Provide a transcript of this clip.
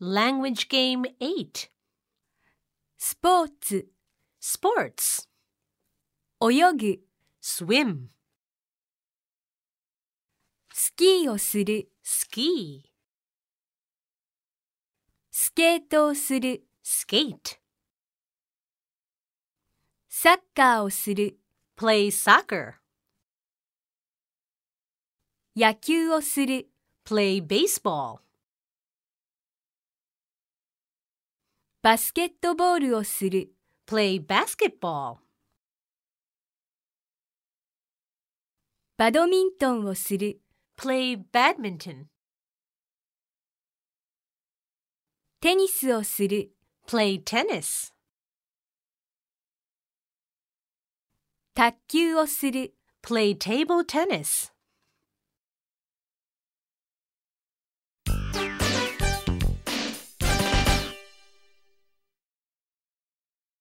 Language Game 8スポーツ、 Sports 泳ぐ、 Swim スキーをする、 Ski スケートをする、 Skate サッカーをする、 Play soccer 野球をする、 Play baseball バスケットボールをする、Play basketball バドミントンをする、Play badminton テニスをする、Play tennis 卓球をする、Play table tennis